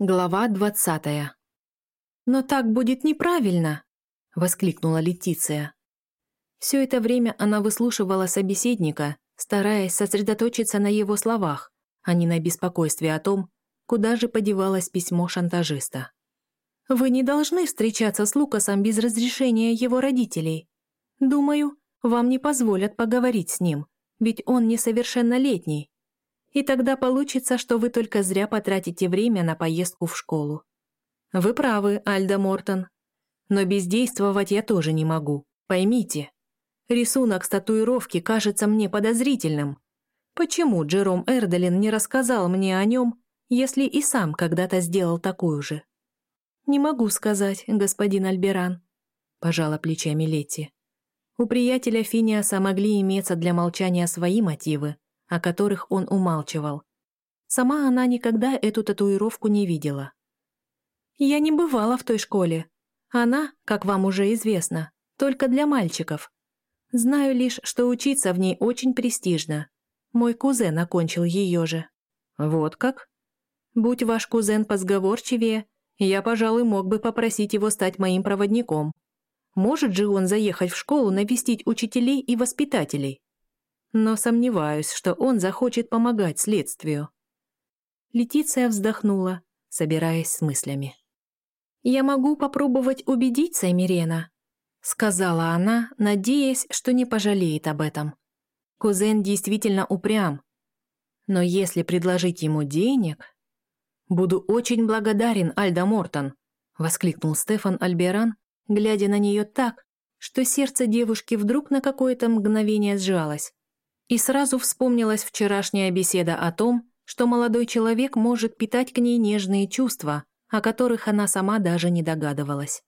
Глава двадцатая. «Но так будет неправильно!» — воскликнула Летиция. Все это время она выслушивала собеседника, стараясь сосредоточиться на его словах, а не на беспокойстве о том, куда же подевалось письмо шантажиста. «Вы не должны встречаться с Лукасом без разрешения его родителей. Думаю, вам не позволят поговорить с ним, ведь он несовершеннолетний. И тогда получится, что вы только зря потратите время на поездку в школу. Вы правы, Альда Мортон. Но бездействовать я тоже не могу. Поймите. Рисунок с татуировки кажется мне подозрительным. Почему Джером Эрделин не рассказал мне о нем, если и сам когда-то сделал такую же? Не могу сказать, господин Альберан, пожала плечами Летти. У приятеля Финиаса могли иметься для молчания свои мотивы, о которых он умалчивал. Сама она никогда эту татуировку не видела. «Я не бывала в той школе. Она, как вам уже известно, только для мальчиков. Знаю лишь, что учиться в ней очень престижно. Мой кузен окончил ее же». «Вот как?» «Будь ваш кузен позговорчивее, я, пожалуй, мог бы попросить его стать моим проводником. Может же он заехать в школу навестить учителей и воспитателей?» Но сомневаюсь, что он захочет помогать следствию. Летиция вздохнула, собираясь с мыслями. «Я могу попробовать убедить Саймирена», — сказала она, надеясь, что не пожалеет об этом. Кузен действительно упрям. Но если предложить ему денег... «Буду очень благодарен, Альда Мортон», — воскликнул Стефан Альберан, глядя на нее так, что сердце девушки вдруг на какое-то мгновение сжалось. И сразу вспомнилась вчерашняя беседа о том, что молодой человек может питать к ней нежные чувства, о которых она сама даже не догадывалась.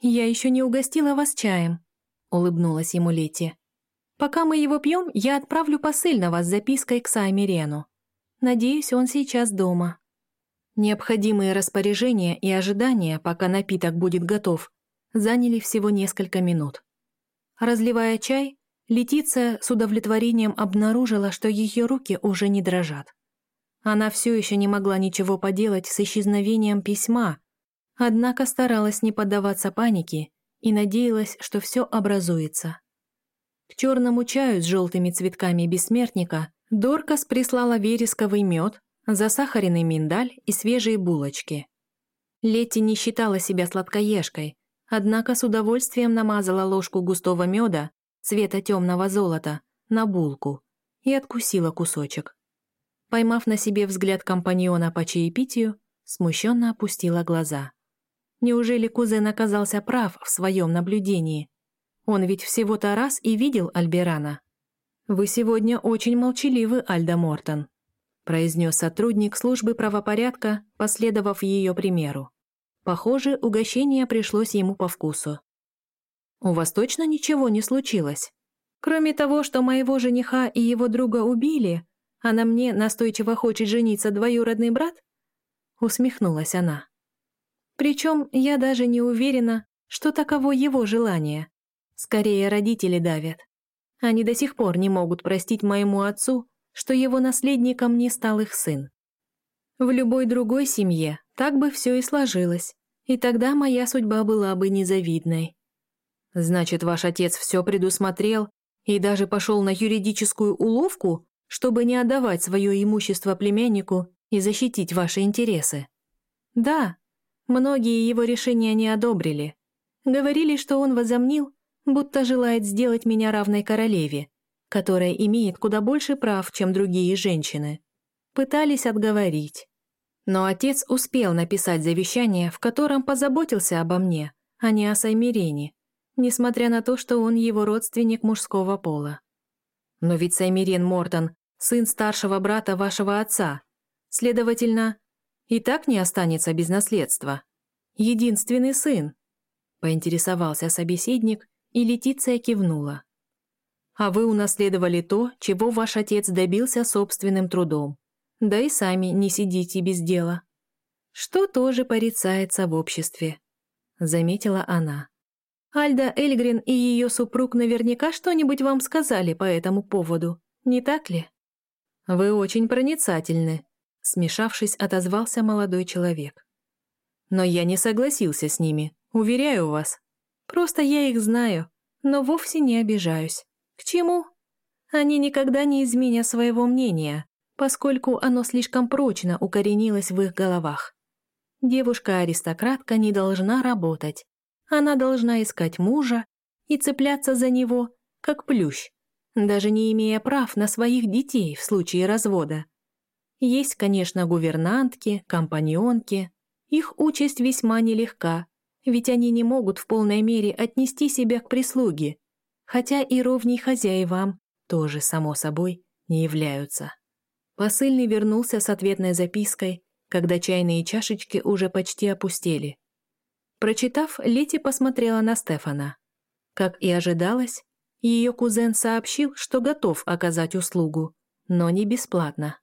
«Я еще не угостила вас чаем», — улыбнулась ему Лети. «Пока мы его пьем, я отправлю посыльного с запиской к Саймирену. Надеюсь, он сейчас дома». Необходимые распоряжения и ожидания, пока напиток будет готов, заняли всего несколько минут. Разливая чай, Летиция с удовлетворением обнаружила, что ее руки уже не дрожат. Она все еще не могла ничего поделать с исчезновением письма, однако старалась не поддаваться панике и надеялась, что все образуется. К черному чаю с желтыми цветками бессмертника Доркас прислала вересковый мед, засахаренный миндаль и свежие булочки. Летти не считала себя сладкоежкой, однако с удовольствием намазала ложку густого меда цвета темного золота, на булку и откусила кусочек. Поймав на себе взгляд компаньона по чаепитию, смущенно опустила глаза. Неужели кузен оказался прав в своем наблюдении? Он ведь всего-то раз и видел Альберана. «Вы сегодня очень молчаливы, Альда Мортон», произнес сотрудник службы правопорядка, последовав ее примеру. Похоже, угощение пришлось ему по вкусу. У вас точно ничего не случилось? Кроме того, что моего жениха и его друга убили, а на мне настойчиво хочет жениться двоюродный брат? Усмехнулась она. Причем я даже не уверена, что таково его желание. Скорее, родители давят. Они до сих пор не могут простить моему отцу, что его наследником не стал их сын. В любой другой семье так бы все и сложилось, и тогда моя судьба была бы незавидной. Значит, ваш отец все предусмотрел и даже пошел на юридическую уловку, чтобы не отдавать свое имущество племяннику и защитить ваши интересы? Да, многие его решения не одобрили. Говорили, что он возомнил, будто желает сделать меня равной королеве, которая имеет куда больше прав, чем другие женщины. Пытались отговорить. Но отец успел написать завещание, в котором позаботился обо мне, а не о Саймирене, несмотря на то, что он его родственник мужского пола. Но ведь Саймирен Мортон – сын старшего брата вашего отца. Следовательно, и так не останется без наследства. Единственный сын. Поинтересовался собеседник, и Летиция кивнула. А вы унаследовали то, чего ваш отец добился собственным трудом. Да и сами не сидите без дела. Что тоже порицается в обществе, заметила она. Альда Эльгрин и ее супруг наверняка что-нибудь вам сказали по этому поводу, не так ли? Вы очень проницательны, Смешавшись, отозвался молодой человек. «Но я не согласился с ними, уверяю вас. Просто я их знаю, но вовсе не обижаюсь. К чему? Они никогда не изменят своего мнения, поскольку оно слишком прочно укоренилось в их головах. Девушка-аристократка не должна работать. Она должна искать мужа и цепляться за него, как плющ, даже не имея прав на своих детей в случае развода. Есть, конечно, гувернантки, компаньонки. Их участь весьма нелегка, ведь они не могут в полной мере отнести себя к прислуге, хотя и ровней хозяевам тоже, само собой, не являются. Посыльный вернулся с ответной запиской, когда чайные чашечки уже почти опустели. Прочитав, Лети посмотрела на Стефана. Как и ожидалось, ее кузен сообщил, что готов оказать услугу, но не бесплатно.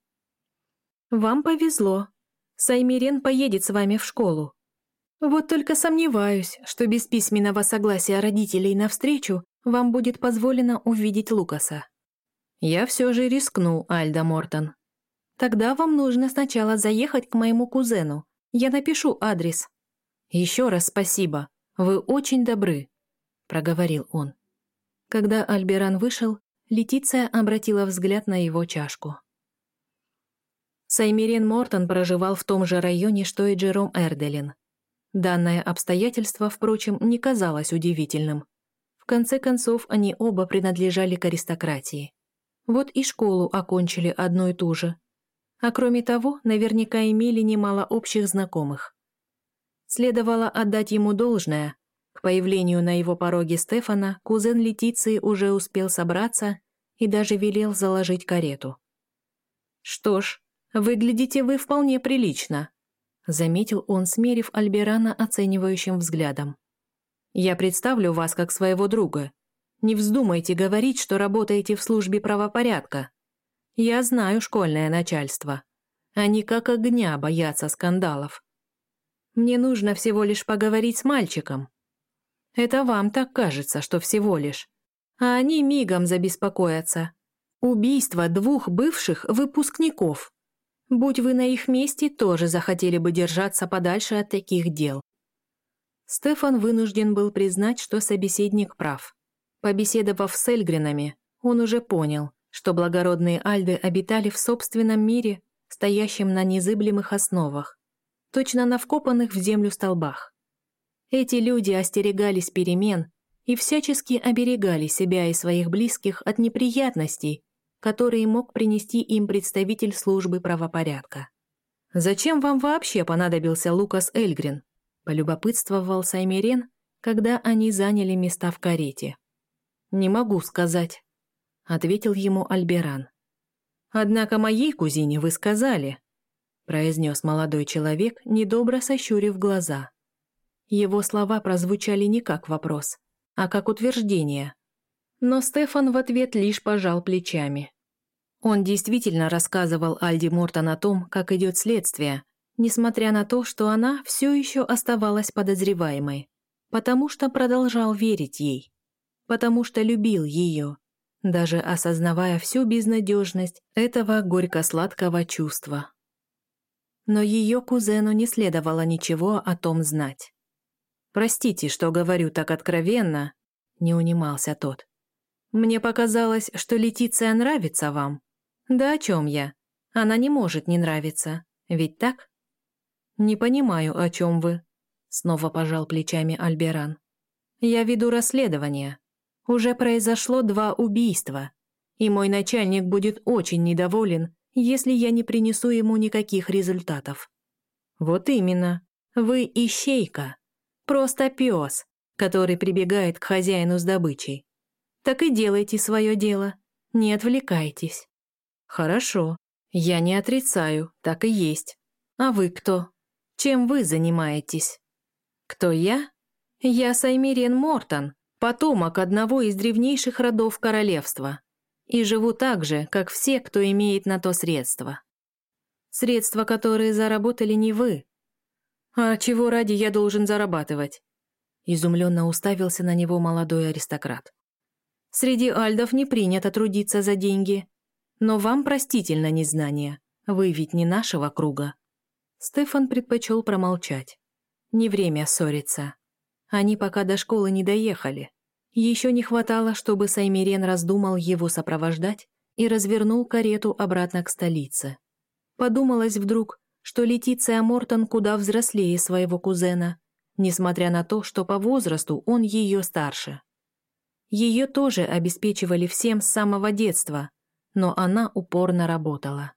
«Вам повезло. Саймирен поедет с вами в школу. Вот только сомневаюсь, что без письменного согласия родителей на встречу вам будет позволено увидеть Лукаса. Я все же рискну, Альда Мортон. Тогда вам нужно сначала заехать к моему кузену. Я напишу адрес. Еще раз спасибо. Вы очень добры, проговорил он. Когда Альберан вышел, Летиция обратила взгляд на его чашку. Саймирен Мортон проживал в том же районе, что и Джером Эрделин. Данное обстоятельство, впрочем, не казалось удивительным. В конце концов, они оба принадлежали к аристократии. Вот и школу окончили одну и ту же. А кроме того, наверняка имели немало общих знакомых. Следовало отдать ему должное. К появлению на его пороге Стефана кузен Летиции уже успел собраться и даже велел заложить карету. Что ж, «Выглядите вы вполне прилично», — заметил он, смерив Альберана оценивающим взглядом. «Я представлю вас как своего друга. Не вздумайте говорить, что работаете в службе правопорядка. Я знаю школьное начальство. Они как огня боятся скандалов. Мне нужно всего лишь поговорить с мальчиком. Это вам так кажется, что всего лишь. А они мигом забеспокоятся. Убийство двух бывших выпускников. Будь вы на их месте, тоже захотели бы держаться подальше от таких дел. Стефан вынужден был признать, что собеседник прав. Побеседовав с Эльгринами, он уже понял, что благородные альды обитали в собственном мире, стоящем на незыблемых основах, точно на вкопанных в землю столбах. Эти люди остерегались перемен и всячески оберегали себя и своих близких от неприятностей, которые мог принести им представитель службы правопорядка. «Зачем вам вообще понадобился Лукас Эльгрин?» – полюбопытствовал Саймирен, когда они заняли места в карете. «Не могу сказать», – ответил ему Альберан. «Однако моей кузине вы сказали», – произнес молодой человек, недобро сощурив глаза. Его слова прозвучали не как вопрос, а как утверждение. Но Стефан в ответ лишь пожал плечами. Он действительно рассказывал Альди Мортон о том, как идет следствие, несмотря на то, что она все еще оставалась подозреваемой, потому что продолжал верить ей, потому что любил ее, даже осознавая всю безнадежность этого горько-сладкого чувства. Но ее кузену не следовало ничего о том знать. «Простите, что говорю так откровенно», — не унимался тот. «Мне показалось, что Летиция нравится вам». Да о чем я? Она не может не нравиться, ведь так? Не понимаю, о чем вы. Снова пожал плечами Альберан. Я веду расследование. Уже произошло два убийства, и мой начальник будет очень недоволен, если я не принесу ему никаких результатов. Вот именно. Вы ищейка. Просто пес, который прибегает к хозяину с добычей. Так и делайте свое дело. Не отвлекайтесь. «Хорошо. Я не отрицаю, так и есть. А вы кто? Чем вы занимаетесь?» «Кто я?» «Я Саймирен Мортон, потомок одного из древнейших родов королевства. И живу так же, как все, кто имеет на то средства. Средства, которые заработали не вы. А чего ради я должен зарабатывать?» Изумленно уставился на него молодой аристократ. «Среди альдов не принято трудиться за деньги, но вам простительно незнание. Вы ведь не нашего круга». Стефан предпочел промолчать. Не время ссориться. Они пока до школы не доехали. Еще не хватало, чтобы Саймирен раздумал его сопровождать и развернул карету обратно к столице. Подумалось вдруг, что Летиция Мортон куда взрослее своего кузена, несмотря на то, что по возрасту он ее старше. Ее тоже обеспечивали всем с самого детства, но она упорно работала.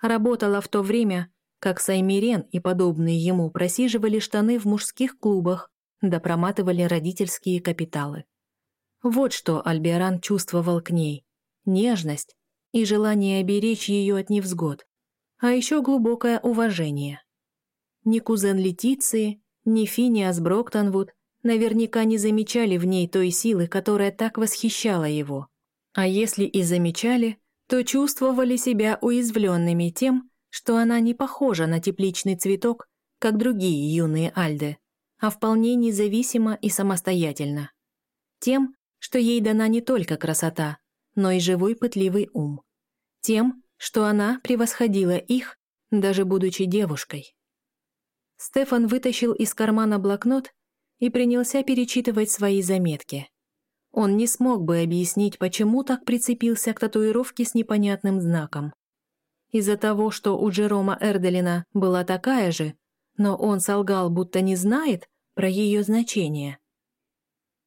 Работала в то время, как Саймирен и подобные ему просиживали штаны в мужских клубах да проматывали родительские капиталы. Вот что Альберан чувствовал к ней. Нежность и желание оберечь ее от невзгод, а еще глубокое уважение. Ни кузен Летиции, ни Финиас Броктонвуд наверняка не замечали в ней той силы, которая так восхищала его. А если и замечали, то чувствовали себя уязвленными тем, что она не похожа на тепличный цветок, как другие юные альды, а вполне независима и самостоятельна. Тем, что ей дана не только красота, но и живой пытливый ум. Тем, что она превосходила их, даже будучи девушкой. Стефан вытащил из кармана блокнот и принялся перечитывать свои заметки. Он не смог бы объяснить, почему так прицепился к татуировке с непонятным знаком. Из-за того, что у Джерома Эрделина была такая же, но он солгал, будто не знает про ее значение.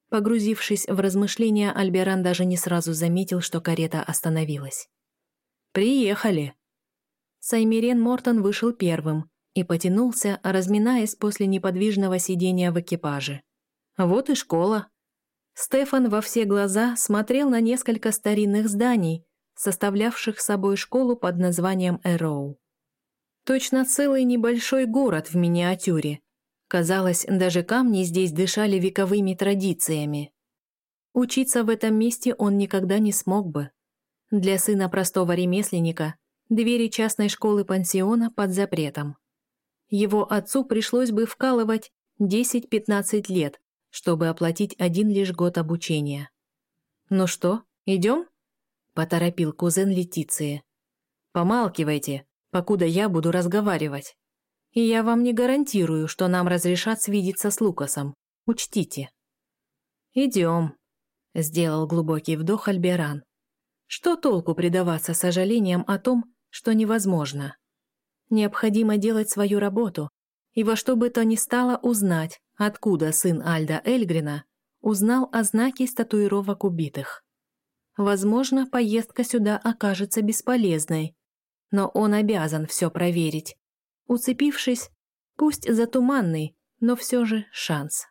Погрузившись в размышления, Альберан даже не сразу заметил, что карета остановилась. «Приехали!» Саймирен Мортон вышел первым и потянулся, разминаясь после неподвижного сидения в экипаже. «Вот и школа!» Стефан во все глаза смотрел на несколько старинных зданий, составлявших собой школу под названием Эроу. Точно целый небольшой город в миниатюре. Казалось, даже камни здесь дышали вековыми традициями. Учиться в этом месте он никогда не смог бы. Для сына простого ремесленника двери частной школы-пансиона под запретом. Его отцу пришлось бы вкалывать 10-15 лет, чтобы оплатить один лишь год обучения. «Ну что, идем?» поторопил кузен Летиции. «Помалкивайте, покуда я буду разговаривать. И я вам не гарантирую, что нам разрешат свидеться с Лукасом. Учтите». «Идем», — сделал глубокий вдох Альберан. «Что толку предаваться сожалениям о том, что невозможно? Необходимо делать свою работу, и во что бы то ни стало узнать, откуда сын Альда Эльгрина узнал о знаке статуировок убитых. Возможно, поездка сюда окажется бесполезной, но он обязан все проверить, уцепившись, пусть за туманный, но все же шанс.